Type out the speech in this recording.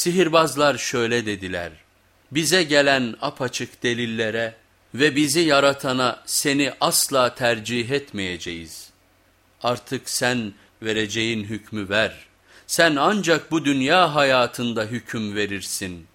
Sihirbazlar şöyle dediler, bize gelen apaçık delillere ve bizi yaratana seni asla tercih etmeyeceğiz. Artık sen vereceğin hükmü ver, sen ancak bu dünya hayatında hüküm verirsin.''